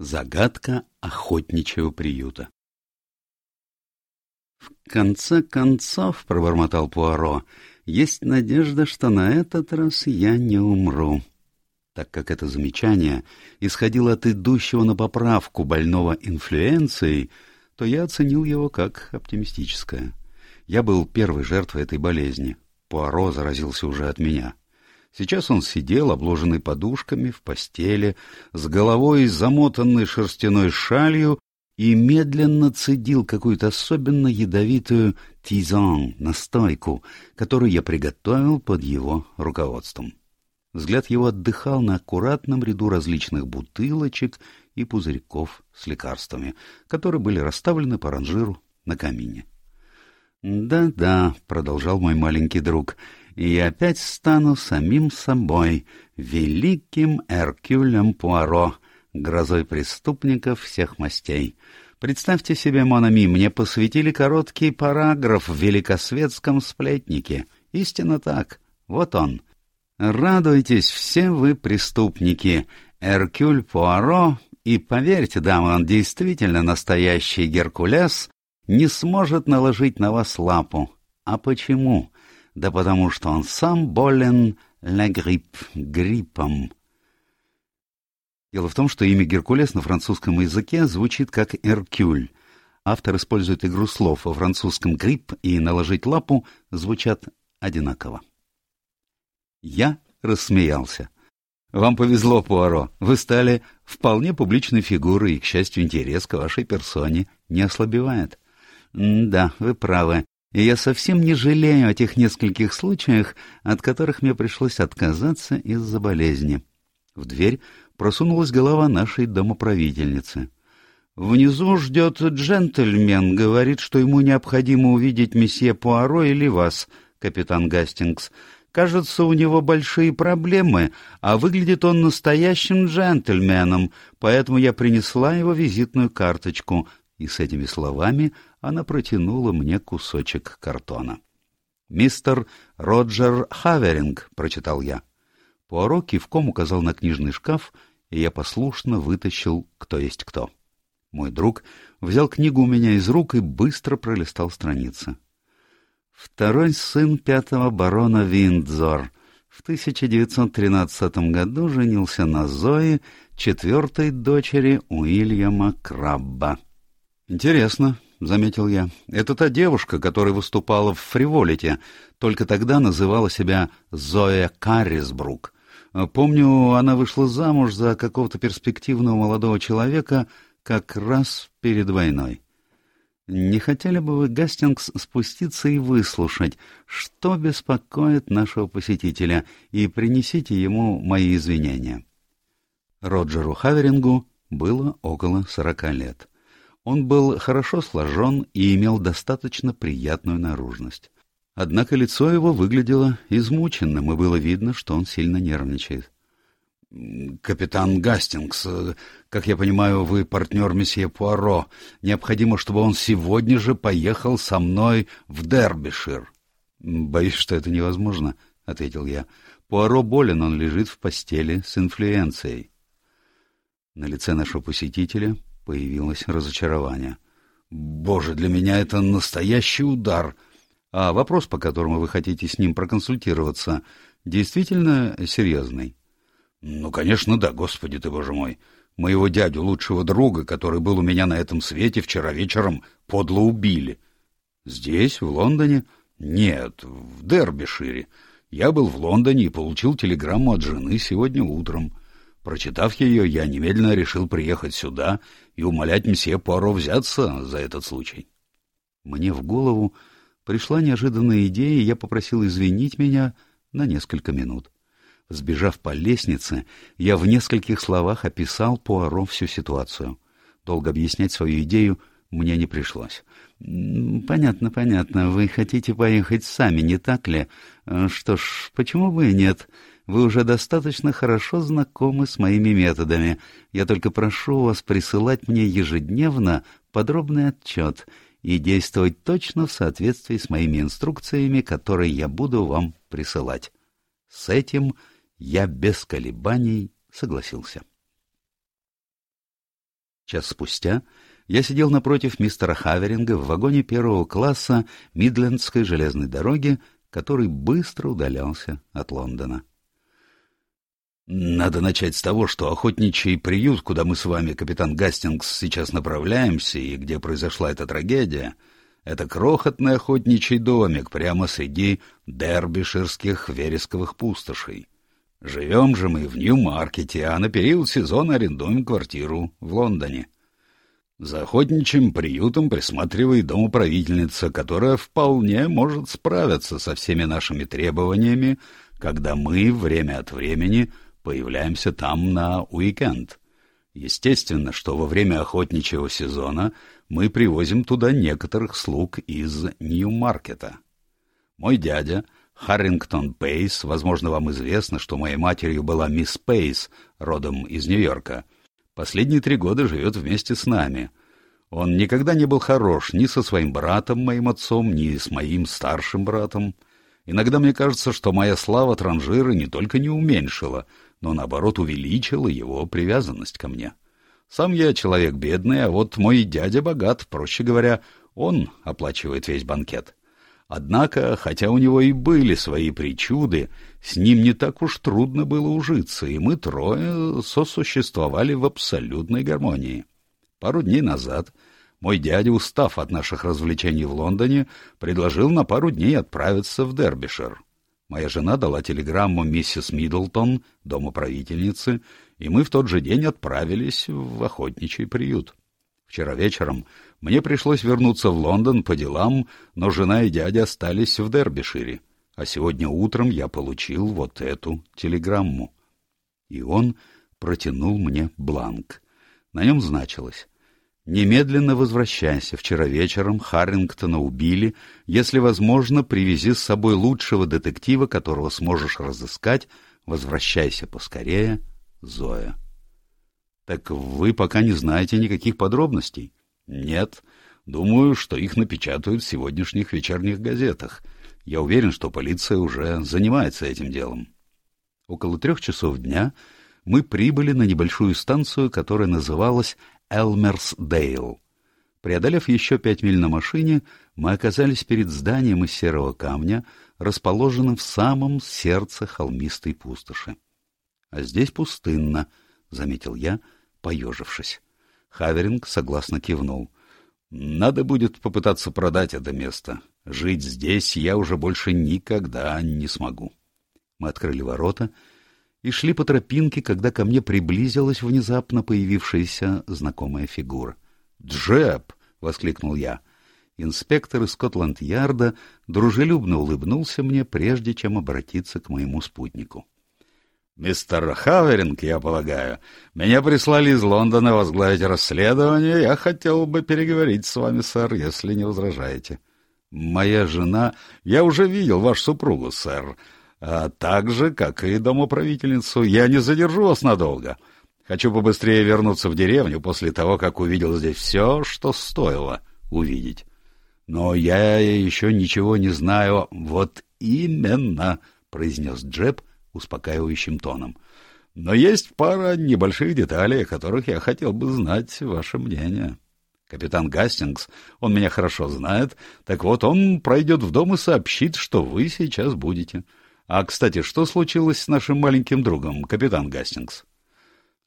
Загадка охотничьего приюта. «В конце концов, — пробормотал Пуаро, — есть надежда, что на этот раз я не умру». Так как это замечание исходило от идущего на поправку больного инфлюенцией, то я оценил его как оптимистическое. Я был первой жертвой этой болезни. Пуаро заразился уже от меня. Сейчас он сидел, обложенный подушками, в постели, с головой замотанной шерстяной шалью, и медленно цедил какую-то особенно ядовитую тизан, настойку, которую я приготовил под его руководством. Взгляд его отдыхал на аккуратном ряду различных бутылочек и пузырьков с лекарствами, которые были расставлены по ранжиру на камине. «Да-да», — продолжал мой маленький друг, — и опять стану самим собой, великим Эркюлем Пуаро, грозой преступников всех мастей. Представьте себе, Монами, мне посвятили короткий параграф в великосветском сплетнике. Истинно так. Вот он. Радуйтесь все вы, преступники. Эркюль Пуаро, и поверьте, дамы, он действительно настоящий Геркулес, не сможет наложить на вас лапу. А почему? Да потому что он сам болен ла грипп, гриппом. Дело в том, что имя Геркулес на французском языке звучит как «Эркюль». Автор использует игру слов, во французском «грипп» и «наложить лапу» звучат одинаково. Я рассмеялся. «Вам повезло, Пуаро. Вы стали вполне публичной фигурой, и, к счастью, интерес к вашей персоне не ослабевает». «Да, вы правы и я совсем не жалею о тех нескольких случаях, от которых мне пришлось отказаться из-за болезни. В дверь просунулась голова нашей домоправительницы. «Внизу ждет джентльмен, говорит, что ему необходимо увидеть месье Пуаро или вас, капитан Гастингс. Кажется, у него большие проблемы, а выглядит он настоящим джентльменом, поэтому я принесла его визитную карточку». И с этими словами она протянула мне кусочек картона. «Мистер Роджер Хаверинг», — прочитал я. Пуаро кивком указал на книжный шкаф, и я послушно вытащил «Кто есть кто». Мой друг взял книгу у меня из рук и быстро пролистал страницы. Второй сын пятого барона Виндзор в 1913 году женился на Зое, четвертой дочери Уильяма Крабба. Интересно, — заметил я. «Это та девушка, которая выступала в «Фриволите», только тогда называла себя Зоя Каррисбрук. Помню, она вышла замуж за какого-то перспективного молодого человека как раз перед войной. Не хотели бы вы, Гастингс, спуститься и выслушать, что беспокоит нашего посетителя, и принесите ему мои извинения?» Роджеру Хаверингу было около сорока лет. Он был хорошо сложен и имел достаточно приятную наружность. Однако лицо его выглядело измученным, и было видно, что он сильно нервничает. «Капитан Гастингс, как я понимаю, вы партнер месье Пуаро. Необходимо, чтобы он сегодня же поехал со мной в Дербишир». «Боюсь, что это невозможно», — ответил я. «Пуаро болен, он лежит в постели с инфлюенцией». На лице нашего посетителя Появилось разочарование. «Боже, для меня это настоящий удар!» «А вопрос, по которому вы хотите с ним проконсультироваться, действительно серьезный?» «Ну, конечно, да, господи ты, боже мой! Моего дядю, лучшего друга, который был у меня на этом свете, вчера вечером подло убили». «Здесь, в Лондоне?» «Нет, в Дербишире. Я был в Лондоне и получил телеграмму от жены сегодня утром. Прочитав ее, я немедленно решил приехать сюда и умолять мсье Пуаро взяться за этот случай. Мне в голову пришла неожиданная идея, и я попросил извинить меня на несколько минут. Сбежав по лестнице, я в нескольких словах описал Пуаро всю ситуацию. Долго объяснять свою идею мне не пришлось. «Понятно, понятно. Вы хотите поехать сами, не так ли? Э, что ж, почему бы и нет? Вы уже достаточно хорошо знакомы с моими методами. Я только прошу вас присылать мне ежедневно подробный отчет и действовать точно в соответствии с моими инструкциями, которые я буду вам присылать. С этим я без колебаний согласился. Час спустя я сидел напротив мистера Хаверинга в вагоне первого класса Мидлендской железной дороги, который быстро удалялся от Лондона. Надо начать с того, что охотничий приют, куда мы с вами, капитан Гастингс, сейчас направляемся и где произошла эта трагедия, это крохотный охотничий домик прямо среди дербиширских вересковых пустошей. Живем же мы в Нью-Маркете, а на период сезона арендуем квартиру в Лондоне. За охотничьим приютом присматривает домоправительница, которая вполне может справиться со всеми нашими требованиями, когда мы время от времени появляемся там на уикенд. Естественно, что во время охотничьего сезона мы привозим туда некоторых слуг из Нью-Маркета. Мой дядя, Харрингтон Пейс, возможно, вам известно, что моей матерью была мисс Пейс, родом из Нью-Йорка, последние три года живет вместе с нами. Он никогда не был хорош ни со своим братом, моим отцом, ни с моим старшим братом. Иногда мне кажется, что моя слава транжира не только не уменьшила, но, наоборот, увеличила его привязанность ко мне. Сам я человек бедный, а вот мой дядя богат, проще говоря, он оплачивает весь банкет. Однако, хотя у него и были свои причуды, с ним не так уж трудно было ужиться, и мы трое сосуществовали в абсолютной гармонии. Пару дней назад мой дядя, устав от наших развлечений в Лондоне, предложил на пару дней отправиться в Дербишир. Моя жена дала телеграмму миссис Миддлтон, домоправительницы, и мы в тот же день отправились в охотничий приют. Вчера вечером мне пришлось вернуться в Лондон по делам, но жена и дядя остались в Дербишире, а сегодня утром я получил вот эту телеграмму. И он протянул мне бланк. На нем значилось Немедленно возвращайся. Вчера вечером Харрингтона убили. Если возможно, привези с собой лучшего детектива, которого сможешь разыскать. Возвращайся поскорее, Зоя. Так вы пока не знаете никаких подробностей? Нет. Думаю, что их напечатают в сегодняшних вечерних газетах. Я уверен, что полиция уже занимается этим делом. Около трех часов дня мы прибыли на небольшую станцию, которая называлась Элмерсдейл. Преодолев еще пять миль на машине, мы оказались перед зданием из серого камня, расположенным в самом сердце холмистой пустоши. — А здесь пустынно, — заметил я, поежившись. Хаверинг согласно кивнул. — Надо будет попытаться продать это место. Жить здесь я уже больше никогда не смогу. Мы открыли ворота и шли по тропинке, когда ко мне приблизилась внезапно появившаяся знакомая фигура. «Джеб!» — воскликнул я. Инспектор из Скотланд-Ярда дружелюбно улыбнулся мне, прежде чем обратиться к моему спутнику. «Мистер Хаверинг, я полагаю, меня прислали из Лондона возглавить расследование. Я хотел бы переговорить с вами, сэр, если не возражаете». «Моя жена... Я уже видел вашу супругу, сэр а так же, как и домоправительницу. Я не задержу вас надолго. Хочу побыстрее вернуться в деревню после того, как увидел здесь все, что стоило увидеть. Но я еще ничего не знаю. Вот именно, — произнес Джеб успокаивающим тоном. Но есть пара небольших деталей, о которых я хотел бы знать ваше мнение. Капитан Гастингс, он меня хорошо знает, так вот он пройдет в дом и сообщит, что вы сейчас будете. — а, кстати, что случилось с нашим маленьким другом, капитан Гастингс?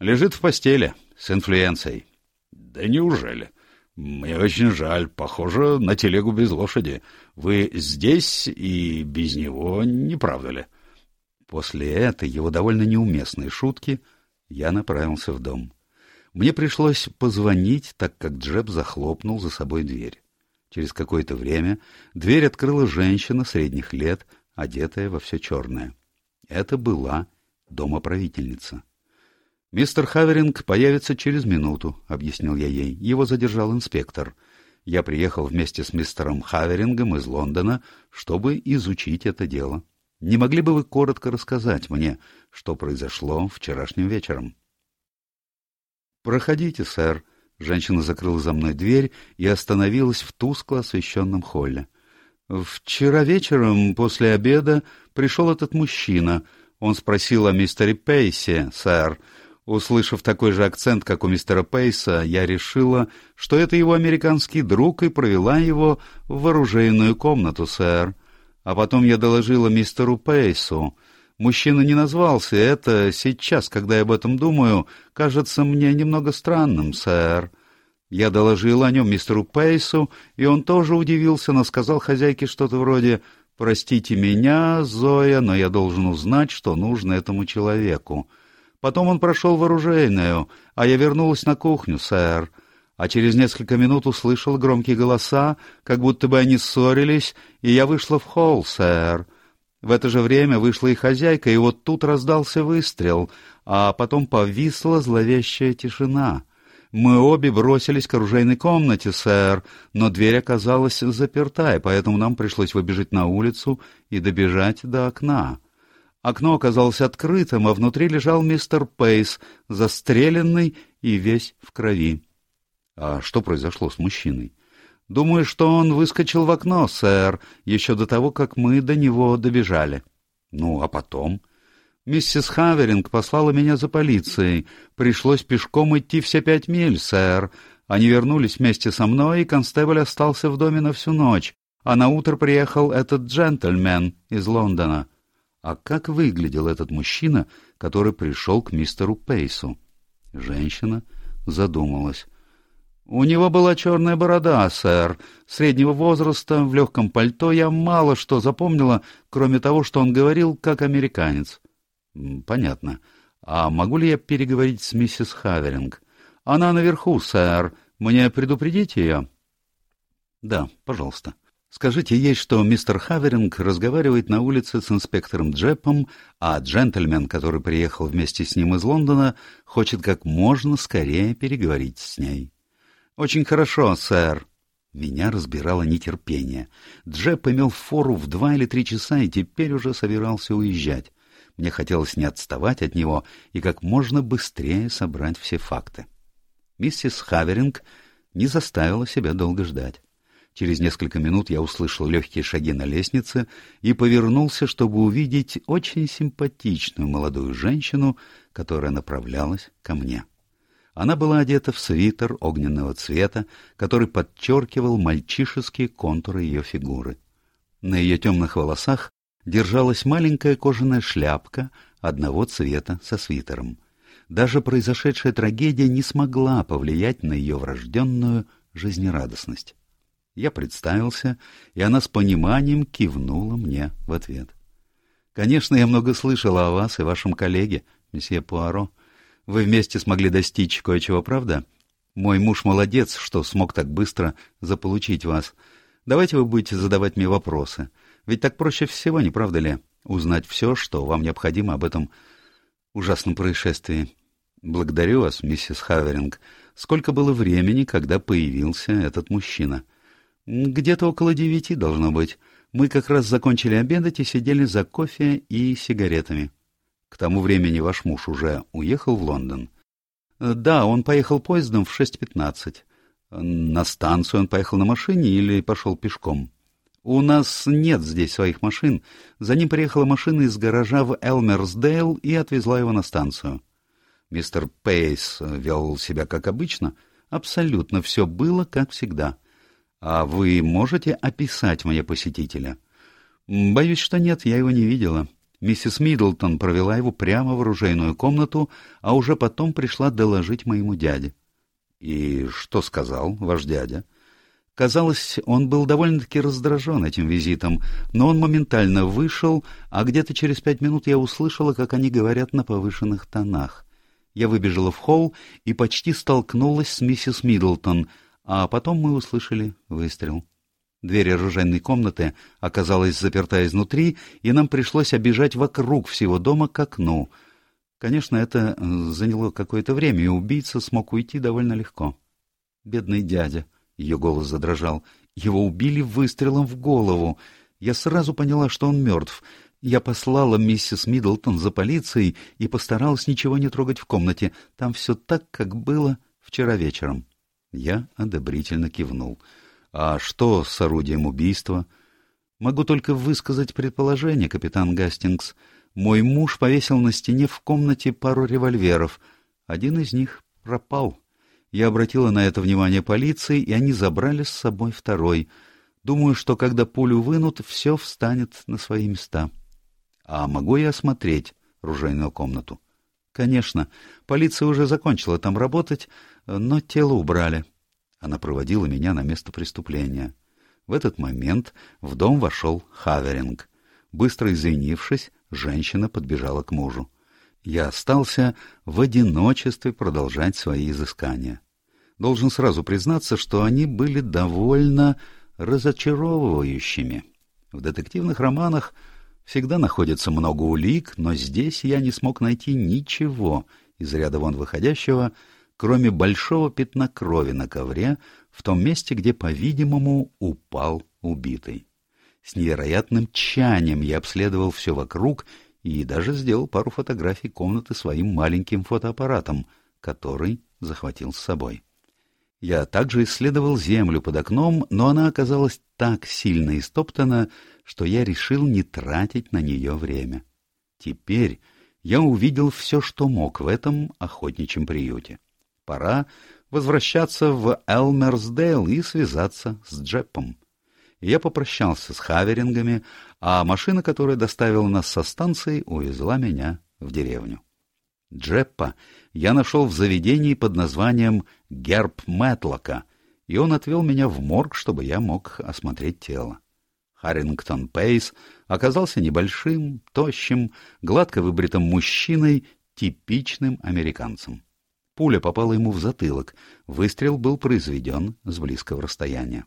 Лежит в постели, с инфлюенцией. Да неужели? Мне очень жаль. Похоже на телегу без лошади. Вы здесь и без него, не правда ли? После этой его довольно неуместной шутки я направился в дом. Мне пришлось позвонить, так как Джеб захлопнул за собой дверь. Через какое-то время дверь открыла женщина средних лет одетая во все черное. Это была домоправительница. «Мистер Хаверинг появится через минуту», — объяснил я ей. Его задержал инспектор. Я приехал вместе с мистером Хаверингом из Лондона, чтобы изучить это дело. Не могли бы вы коротко рассказать мне, что произошло вчерашним вечером? «Проходите, сэр». Женщина закрыла за мной дверь и остановилась в тускло освещенном холле. Вчера вечером, после обеда, пришел этот мужчина. Он спросил о мистере Пейсе, сэр. Услышав такой же акцент, как у мистера Пейса, я решила, что это его американский друг, и провела его в оружейную комнату, сэр. А потом я доложила мистеру Пейсу. Мужчина не назвался, это сейчас, когда я об этом думаю, кажется мне немного странным, сэр. Я доложила о нем мистеру Пейсу, и он тоже удивился, но сказал хозяйке что-то вроде «Простите меня, Зоя, но я должен узнать, что нужно этому человеку». Потом он прошел в оружейную, а я вернулась на кухню, сэр. А через несколько минут услышал громкие голоса, как будто бы они ссорились, и я вышла в холл, сэр. В это же время вышла и хозяйка, и вот тут раздался выстрел, а потом повисла зловещая тишина. Мы обе бросились к оружейной комнате, сэр, но дверь оказалась заперта, и поэтому нам пришлось выбежать на улицу и добежать до окна. Окно оказалось открытым, а внутри лежал мистер Пейс, застреленный и весь в крови. — А что произошло с мужчиной? — Думаю, что он выскочил в окно, сэр, еще до того, как мы до него добежали. — Ну, а потом? — Миссис Хаверинг послала меня за полицией. Пришлось пешком идти все пять миль, сэр. Они вернулись вместе со мной, и констебль остался в доме на всю ночь. А на утро приехал этот джентльмен из Лондона. — а как выглядел этот мужчина, который пришел к мистеру Пейсу? Женщина задумалась. «У него была черная борода, сэр. Среднего возраста, в легком пальто я мало что запомнила, кроме того, что он говорил как американец». «Понятно. А могу ли я переговорить с миссис Хаверинг?» «Она наверху, сэр. Мне предупредить ее?» «Да, пожалуйста». Скажите ей, что мистер Хаверинг разговаривает на улице с инспектором Джепом, а джентльмен, который приехал вместе с ним из Лондона, хочет как можно скорее переговорить с ней. «Очень хорошо, сэр». Меня разбирало нетерпение. Джеп имел фору в два или три часа и теперь уже собирался уезжать. Мне хотелось не отставать от него и как можно быстрее собрать все факты. Миссис Хаверинг не заставила себя долго ждать. Через несколько минут я услышал легкие шаги на лестнице и повернулся, чтобы увидеть очень симпатичную молодую женщину, которая направлялась ко мне. Она была одета в свитер огненного цвета, который подчеркивал мальчишеские контуры ее фигуры. На ее темных волосах держалась маленькая кожаная шляпка одного цвета со свитером. Даже произошедшая трагедия не смогла повлиять на ее врожденную жизнерадостность. Я представился, и она с пониманием кивнула мне в ответ. «Конечно, я много слышала о вас и вашем коллеге, месье Пуаро. Вы вместе смогли достичь кое-чего, правда? Мой муж молодец, что смог так быстро заполучить вас. Давайте вы будете задавать мне вопросы. Ведь так проще всего, не правда ли, узнать все, что вам необходимо об этом ужасном происшествии. Благодарю вас, миссис Хаверинг. Сколько было времени, когда появился этот мужчина?» Где-то около девяти должно быть. Мы как раз закончили обедать и сидели за кофе и сигаретами. К тому времени ваш муж уже уехал в Лондон? Да, он поехал поездом в шесть пятнадцать. На станцию он поехал на машине или пошел пешком? У нас нет здесь своих машин. За ним приехала машина из гаража в Элмерсдейл и отвезла его на станцию. Мистер Пейс вел себя как обычно. Абсолютно все было как всегда. «А вы можете описать мне посетителя?» «Боюсь, что нет, я его не видела. Миссис Миддлтон провела его прямо в оружейную комнату, а уже потом пришла доложить моему дяде». «И что сказал ваш дядя?» Казалось, он был довольно-таки раздражен этим визитом, но он моментально вышел, а где-то через пять минут я услышала, как они говорят на повышенных тонах. Я выбежала в холл и почти столкнулась с миссис Миддлтон — а потом мы услышали выстрел. Дверь оружейной комнаты оказалась заперта изнутри, и нам пришлось обижать вокруг всего дома к окну. Конечно, это заняло какое-то время, и убийца смог уйти довольно легко. «Бедный дядя», — ее голос задрожал, — «его убили выстрелом в голову. Я сразу поняла, что он мертв. Я послала миссис Миддлтон за полицией и постаралась ничего не трогать в комнате. Там все так, как было вчера вечером». Я одобрительно кивнул. «А что с орудием убийства?» «Могу только высказать предположение, капитан Гастингс. Мой муж повесил на стене в комнате пару револьверов. Один из них пропал. Я обратила на это внимание полиции, и они забрали с собой второй. Думаю, что когда пулю вынут, все встанет на свои места. А могу я осмотреть ружейную комнату? Конечно, полиция уже закончила там работать, но тело убрали. Она проводила меня на место преступления. В этот момент в дом вошел Хаверинг. Быстро извинившись, женщина подбежала к мужу. Я остался в одиночестве продолжать свои изыскания. Должен сразу признаться, что они были довольно разочаровывающими. В детективных романах всегда находится много улик, но здесь я не смог найти ничего из ряда вон выходящего, кроме большого пятна крови на ковре в том месте, где, по-видимому, упал убитый. С невероятным тщанием я обследовал все вокруг и даже сделал пару фотографий комнаты своим маленьким фотоаппаратом, который захватил с собой. Я также исследовал землю под окном, но она оказалась так сильно истоптана, что я решил не тратить на нее время. Теперь я увидел все, что мог в этом охотничьем приюте. Пора возвращаться в Элмерсдейл и связаться с Джеппом. Я попрощался с хаверингами, а машина, которая доставила нас со станции, увезла меня в деревню. Джеппа я нашел в заведении под названием «Герб Мэтлока», и он отвел меня в морг, чтобы я мог осмотреть тело. Харрингтон Пейс оказался небольшим, тощим, гладко выбритым мужчиной, типичным американцем. Пуля попала ему в затылок, выстрел был произведен с близкого расстояния.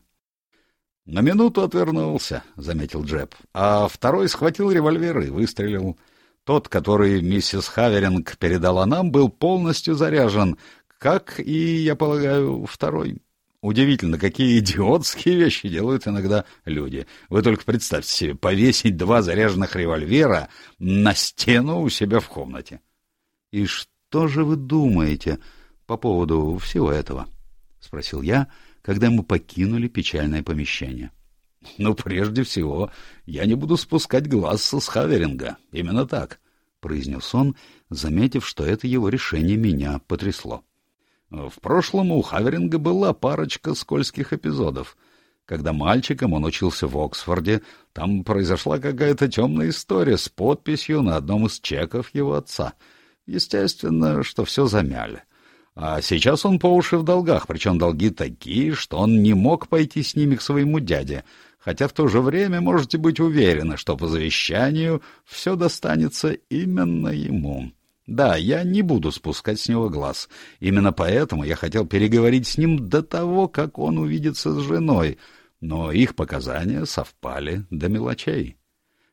«На минуту отвернулся», — заметил Джеб, а второй схватил револьвер и выстрелил. Тот, который миссис Хаверинг передала нам, был полностью заряжен, как и, я полагаю, второй. Удивительно, какие идиотские вещи делают иногда люди. Вы только представьте себе, повесить два заряженных револьвера на стену у себя в комнате. — И что же вы думаете по поводу всего этого? — спросил я, — когда мы покинули печальное помещение. — Ну, прежде всего, я не буду спускать глаз с Хаверинга. Именно так, — произнес он, заметив, что это его решение меня потрясло. В прошлом у Хаверинга была парочка скользких эпизодов. Когда мальчиком он учился в Оксфорде, там произошла какая-то темная история с подписью на одном из чеков его отца. Естественно, что все замяли. А сейчас он по уши в долгах, причем долги такие, что он не мог пойти с ними к своему дяде, хотя в то же время можете быть уверены, что по завещанию все достанется именно ему. Да, я не буду спускать с него глаз. Именно поэтому я хотел переговорить с ним до того, как он увидится с женой, но их показания совпали до мелочей.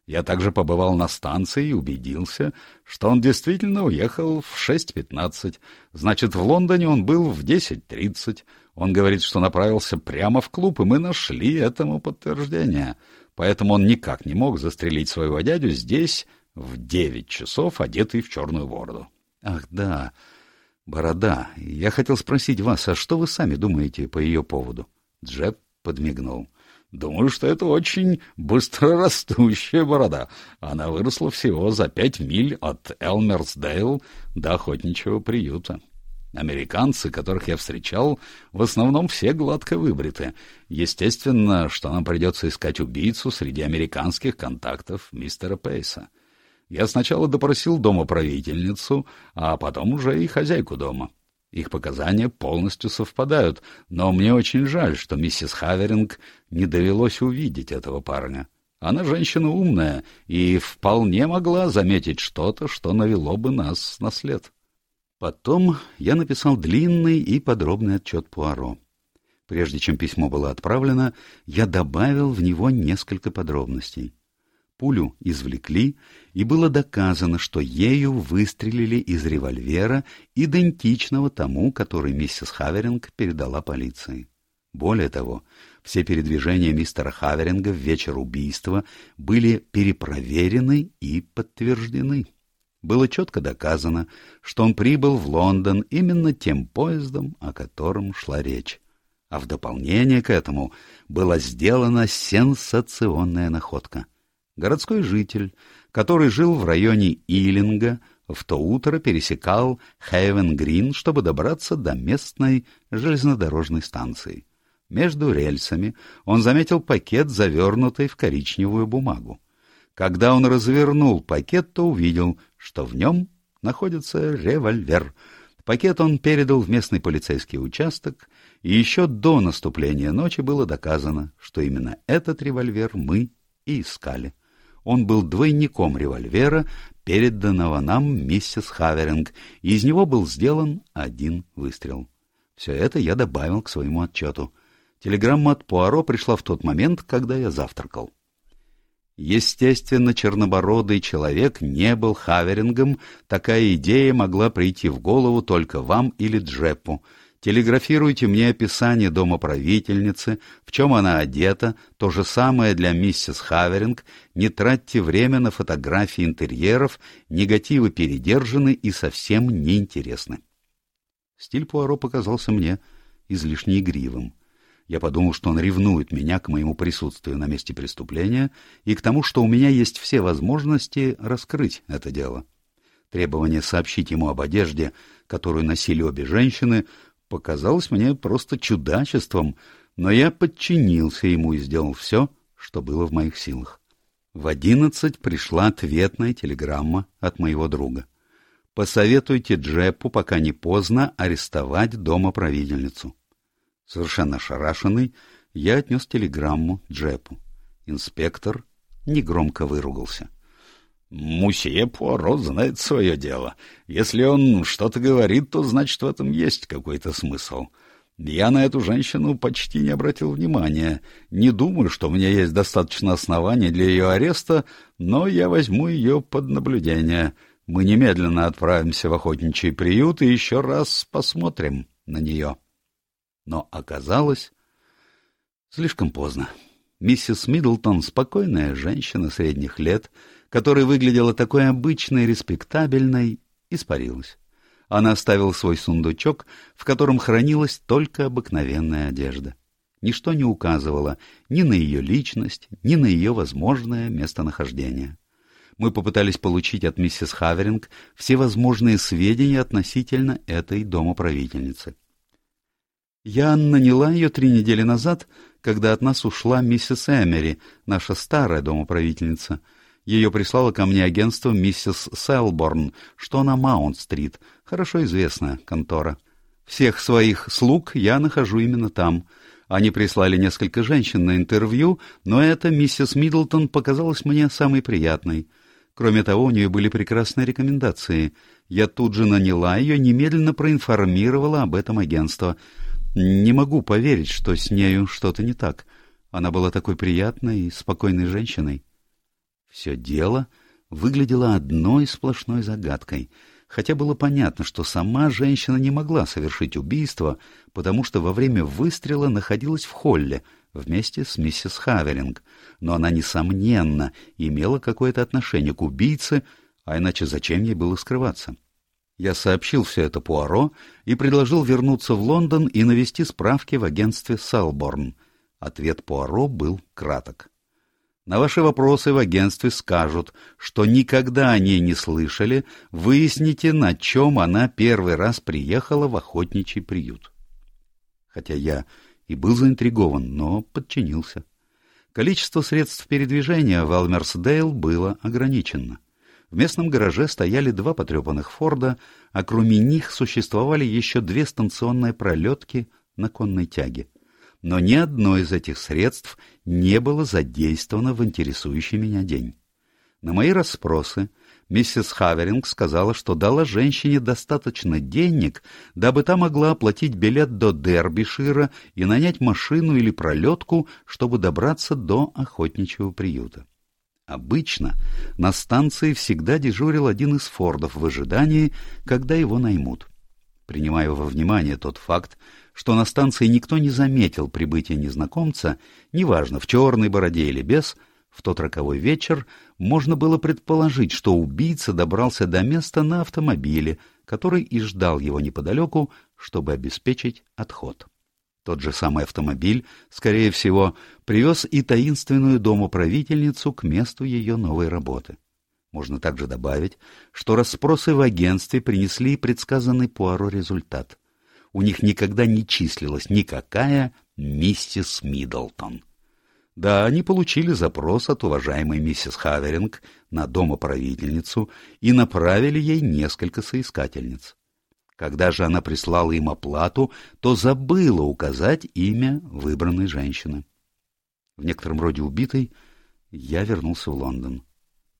Я также побывал на станции и убедился, что он действительно уехал в 6.15. Значит, в Лондоне он был в 10.30. Он говорит, что направился прямо в клуб, и мы нашли этому подтверждение. Поэтому он никак не мог застрелить своего дядю здесь в 9 часов, одетый в черную бороду. Ах, да, борода. Я хотел спросить вас, а что вы сами думаете по ее поводу? Джеб подмигнул. Думаю, что это очень быстрорастущая борода. Она выросла всего за пять миль от Элмерсдейл до охотничьего приюта. Американцы, которых я встречал, в основном все гладко выбриты. Естественно, что нам придется искать убийцу среди американских контактов мистера Пейса. Я сначала допросил домоправительницу, а потом уже и хозяйку дома. Их показания полностью совпадают, но мне очень жаль, что миссис Хаверинг не довелось увидеть этого парня. Она женщина умная и вполне могла заметить что-то, что навело бы нас на след. Потом я написал длинный и подробный отчет Пуаро. Прежде чем письмо было отправлено, я добавил в него несколько подробностей. Пулю извлекли, и было доказано, что ею выстрелили из револьвера, идентичного тому, который миссис Хаверинг передала полиции. Более того, все передвижения мистера Хаверинга в вечер убийства были перепроверены и подтверждены. Было четко доказано, что он прибыл в Лондон именно тем поездом, о котором шла речь. А в дополнение к этому была сделана сенсационная находка — городской житель, который жил в районе Илинга, в то утро пересекал Хейвен-Грин, чтобы добраться до местной железнодорожной станции. Между рельсами он заметил пакет, завернутый в коричневую бумагу. Когда он развернул пакет, то увидел, что в нем находится револьвер. Пакет он передал в местный полицейский участок, и еще до наступления ночи было доказано, что именно этот револьвер мы и искали. Он был двойником револьвера, переданного нам миссис Хаверинг, и из него был сделан один выстрел. Все это я добавил к своему отчету. Телеграмма от Пуаро пришла в тот момент, когда я завтракал. Естественно, чернобородый человек не был хаверингом, такая идея могла прийти в голову только вам или Джеппу. Телеграфируйте мне описание дома правительницы, в чем она одета, то же самое для миссис Хаверинг, не тратьте время на фотографии интерьеров, негативы передержаны и совсем неинтересны. Стиль Пуаро показался мне излишне игривым. Я подумал, что он ревнует меня к моему присутствию на месте преступления и к тому, что у меня есть все возможности раскрыть это дело. Требование сообщить ему об одежде, которую носили обе женщины, показалось мне просто чудачеством, но я подчинился ему и сделал все, что было в моих силах. В одиннадцать пришла ответная телеграмма от моего друга. «Посоветуйте Джеппу, пока не поздно, арестовать домоправительницу». Совершенно ошарашенный, я отнес телеграмму Джепу. Инспектор негромко выругался. «Мусье Пуаро знает свое дело. Если он что-то говорит, то значит в этом есть какой-то смысл. Я на эту женщину почти не обратил внимания. Не думаю, что у меня есть достаточно оснований для ее ареста, но я возьму ее под наблюдение. Мы немедленно отправимся в охотничий приют и еще раз посмотрим на нее». Но оказалось слишком поздно. Миссис Миддлтон, спокойная женщина средних лет, которая выглядела такой обычной респектабельной, испарилась. Она оставила свой сундучок, в котором хранилась только обыкновенная одежда. Ничто не указывало ни на ее личность, ни на ее возможное местонахождение. Мы попытались получить от миссис Хаверинг все возможные сведения относительно этой домоправительницы. Я наняла ее три недели назад, когда от нас ушла миссис Эмери, наша старая домоправительница. Ее прислало ко мне агентство миссис Селборн, что на Маунт-стрит, хорошо известная контора. Всех своих слуг я нахожу именно там. Они прислали несколько женщин на интервью, но эта миссис Миддлтон показалась мне самой приятной. Кроме того, у нее были прекрасные рекомендации. Я тут же наняла ее, немедленно проинформировала об этом агентство — не могу поверить, что с нею что-то не так. Она была такой приятной и спокойной женщиной. Все дело выглядело одной сплошной загадкой, хотя было понятно, что сама женщина не могла совершить убийство, потому что во время выстрела находилась в холле вместе с миссис Хаверинг, но она, несомненно, имела какое-то отношение к убийце, а иначе зачем ей было скрываться? Я сообщил все это Пуаро и предложил вернуться в Лондон и навести справки в агентстве Салборн. Ответ Пуаро был краток. На ваши вопросы в агентстве скажут, что никогда о ней не слышали, выясните, на чем она первый раз приехала в охотничий приют. Хотя я и был заинтригован, но подчинился. Количество средств передвижения в Алмерсдейл было ограничено. В местном гараже стояли два потрепанных «Форда», а кроме них существовали еще две станционные пролетки на конной тяге. Но ни одно из этих средств не было задействовано в интересующий меня день. На мои расспросы миссис Хаверинг сказала, что дала женщине достаточно денег, дабы та могла оплатить билет до Дербишира и нанять машину или пролетку, чтобы добраться до охотничьего приюта. Обычно на станции всегда дежурил один из фордов в ожидании, когда его наймут. Принимая во внимание тот факт, что на станции никто не заметил прибытия незнакомца, неважно, в черной бороде или без, в тот роковой вечер можно было предположить, что убийца добрался до места на автомобиле, который и ждал его неподалеку, чтобы обеспечить отход. Тот же самый автомобиль, скорее всего, привез и таинственную домоправительницу к месту ее новой работы. Можно также добавить, что расспросы в агентстве принесли предсказанный Пуаро результат. У них никогда не числилась никакая миссис Миддлтон. Да, они получили запрос от уважаемой миссис Хаверинг на домоправительницу и направили ей несколько соискательниц. Когда же она прислала им оплату, то забыла указать имя выбранной женщины. В некотором роде убитой я вернулся в Лондон.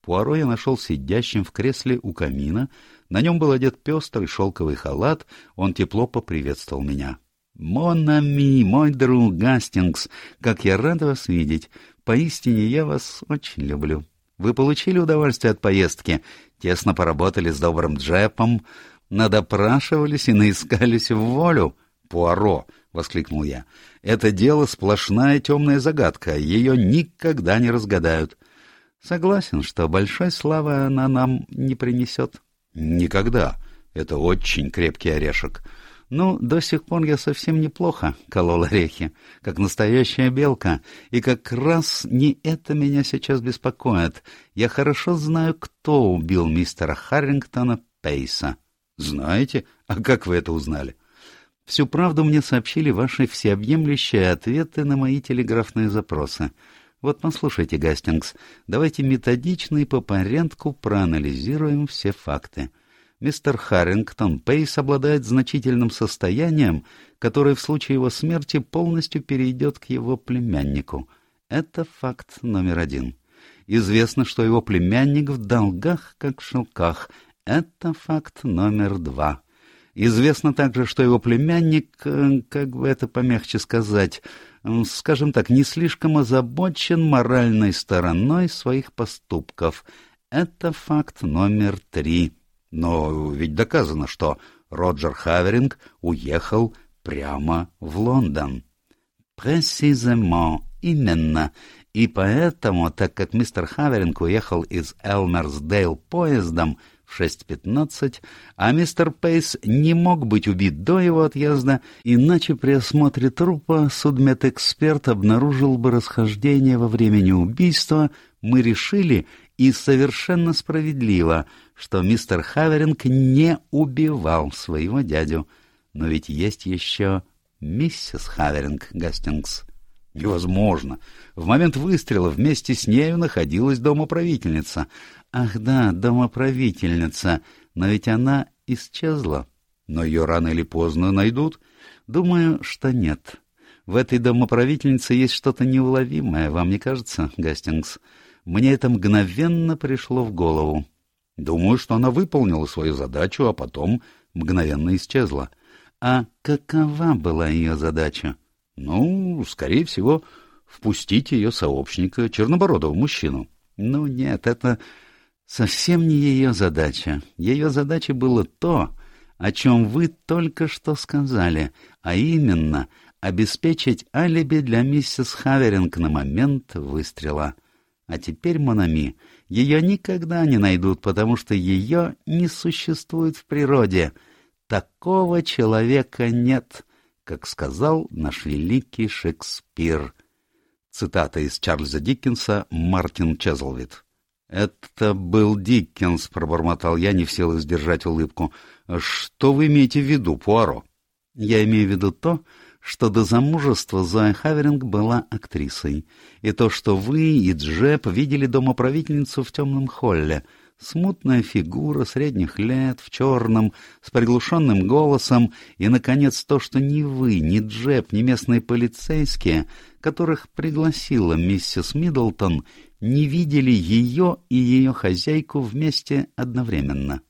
Пуаро я нашел сидящим в кресле у камина. На нем был одет пестрый шелковый халат. Он тепло поприветствовал меня. «Монами, мой друг Гастингс, как я рад вас видеть. Поистине я вас очень люблю. Вы получили удовольствие от поездки, тесно поработали с добрым Джепом, надопрашивались и наискались в волю. Пуаро!» — воскликнул я. «Это дело сплошная темная загадка, ее никогда не разгадают». Согласен, что большой славы она нам не принесет. Никогда. Это очень крепкий орешек. Ну, до сих пор я совсем неплохо колол орехи, как настоящая белка, и как раз не это меня сейчас беспокоит. Я хорошо знаю, кто убил мистера Харрингтона Пейса. Знаете? А как вы это узнали? Всю правду мне сообщили ваши всеобъемлющие ответы на мои телеграфные запросы — вот послушайте, Гастингс, давайте методично и по порядку проанализируем все факты. Мистер Харрингтон Пейс обладает значительным состоянием, которое в случае его смерти полностью перейдет к его племяннику. Это факт номер один. Известно, что его племянник в долгах, как в шелках. Это факт номер два. Известно также, что его племянник, э, как бы это помягче сказать, скажем так, не слишком озабочен моральной стороной своих поступков. Это факт номер три. Но ведь доказано, что Роджер Хаверинг уехал прямо в Лондон. Пресиземо, именно. И поэтому, так как мистер Хаверинг уехал из Элмерсдейл поездом, 6.15, а мистер Пейс не мог быть убит до его отъезда, иначе при осмотре трупа судмедэксперт обнаружил бы расхождение во времени убийства, мы решили, и совершенно справедливо, что мистер Хаверинг не убивал своего дядю. Но ведь есть еще миссис Хаверинг, Гастингс. Невозможно. В момент выстрела вместе с нею находилась домоправительница. Ах да, домоправительница, но ведь она исчезла. Но ее рано или поздно найдут? Думаю, что нет. В этой домоправительнице есть что-то неуловимое, вам не кажется, Гастингс? Мне это мгновенно пришло в голову. Думаю, что она выполнила свою задачу, а потом мгновенно исчезла. А какова была ее задача? Ну, скорее всего, впустить ее сообщника, чернобородого мужчину. Ну нет, это Совсем не ее задача. Ее задачей было то, о чем вы только что сказали, а именно обеспечить алиби для миссис Хаверинг на момент выстрела. А теперь, Монами, ее никогда не найдут, потому что ее не существует в природе. Такого человека нет, как сказал наш великий Шекспир. Цитата из Чарльза Диккенса «Мартин Чезлвид». «Это был Диккенс», — пробормотал я, не в силах сдержать улыбку. «Что вы имеете в виду, Пуаро?» «Я имею в виду то, что до замужества Зоя Хаверинг была актрисой, и то, что вы и Джеб видели домоправительницу в темном холле, смутная фигура средних лет, в черном, с приглушенным голосом, и, наконец, то, что ни вы, ни Джеб, ни местные полицейские, которых пригласила миссис Миддлтон, не видели ее и ее хозяйку вместе одновременно.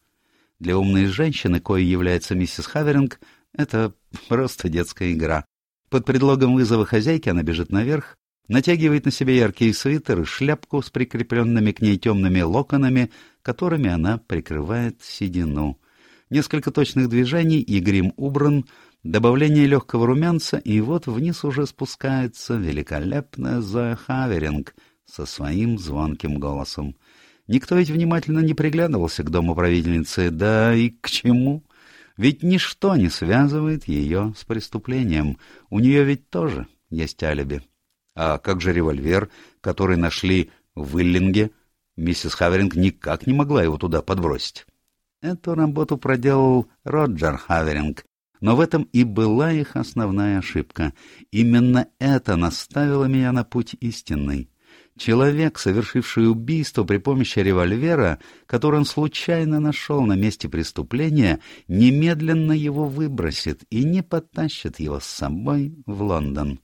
Для умной женщины, коей является миссис Хаверинг, это просто детская игра. Под предлогом вызова хозяйки она бежит наверх, натягивает на себя яркие свитер шляпку с прикрепленными к ней темными локонами, которыми она прикрывает седину. Несколько точных движений, и грим убран, добавление легкого румянца, и вот вниз уже спускается великолепная Зоя Хаверинг — со своим звонким голосом. Никто ведь внимательно не приглядывался к дому правительницы, да и к чему? Ведь ничто не связывает ее с преступлением. У нее ведь тоже есть алиби. А как же револьвер, который нашли в Иллинге? Миссис Хаверинг никак не могла его туда подбросить. Эту работу проделал Роджер Хаверинг, но в этом и была их основная ошибка. Именно это наставило меня на путь истинный. Человек, совершивший убийство при помощи револьвера, который он случайно нашел на месте преступления, немедленно его выбросит и не потащит его с собой в Лондон.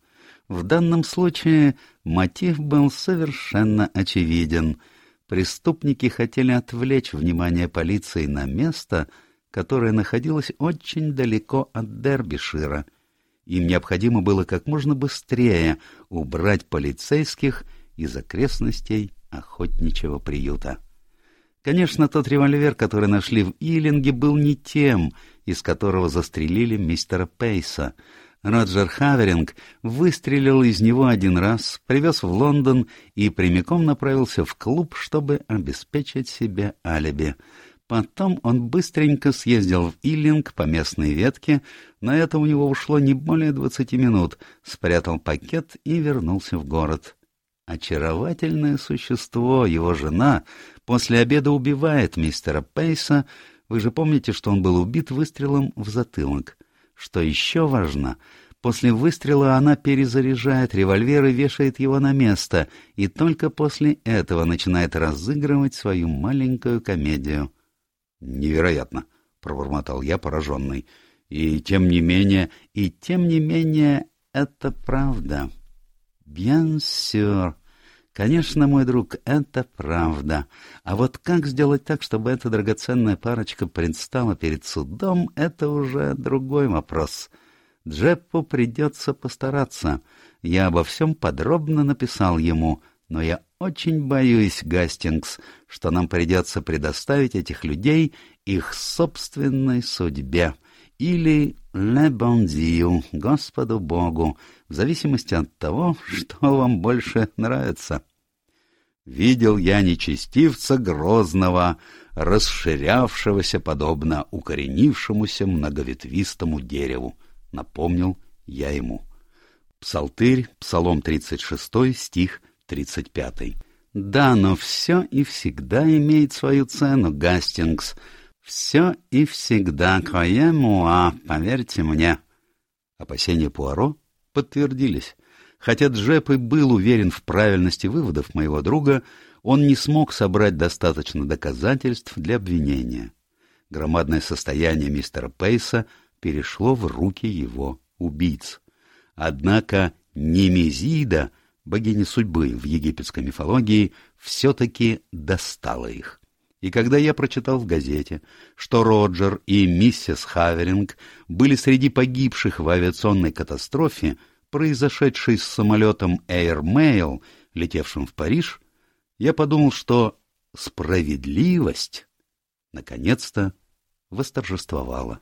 В данном случае мотив был совершенно очевиден. Преступники хотели отвлечь внимание полиции на место, которое находилось очень далеко от Дербишира. Им необходимо было как можно быстрее убрать полицейских из окрестностей охотничьего приюта. Конечно, тот револьвер, который нашли в Иллинге, был не тем, из которого застрелили мистера Пейса — Роджер Хаверинг выстрелил из него один раз, привез в Лондон и прямиком направился в клуб, чтобы обеспечить себе алиби. Потом он быстренько съездил в Иллинг по местной ветке, на это у него ушло не более двадцати минут, спрятал пакет и вернулся в город. Очаровательное существо, его жена, после обеда убивает мистера Пейса. Вы же помните, что он был убит выстрелом в затылок. Что еще важно, после выстрела она перезаряжает револьвер и вешает его на место, и только после этого начинает разыгрывать свою маленькую комедию. «Невероятно!» — пробормотал я, пораженный. «И тем не менее, и тем не менее, это правда. Bien sûr. Конечно, мой друг, это правда. А вот как сделать так, чтобы эта драгоценная парочка предстала перед судом, это уже другой вопрос. Джеппу придется постараться. Я обо всем подробно написал ему, но я очень боюсь, Гастингс, что нам придется предоставить этих людей их собственной судьбе. Или «le bon Dieu», Господу Богу, в зависимости от того, что вам больше нравится. Видел я нечестивца грозного, расширявшегося подобно укоренившемуся многоветвистому дереву, напомнил я ему. Псалтырь, Псалом 36, стих 35. Да, но все и всегда имеет свою цену, Гастингс. Все и всегда, кроемуа, поверьте мне. Опасения Пуаро подтвердились. Хотя Джеп и был уверен в правильности выводов моего друга, он не смог собрать достаточно доказательств для обвинения. Громадное состояние мистера Пейса перешло в руки его убийц. Однако Немезида, богиня судьбы в египетской мифологии, все-таки достала их. И когда я прочитал в газете, что Роджер и миссис Хаверинг были среди погибших в авиационной катастрофе, произошедшей с самолетом Air Mail, летевшим в Париж, я подумал, что справедливость наконец-то восторжествовала.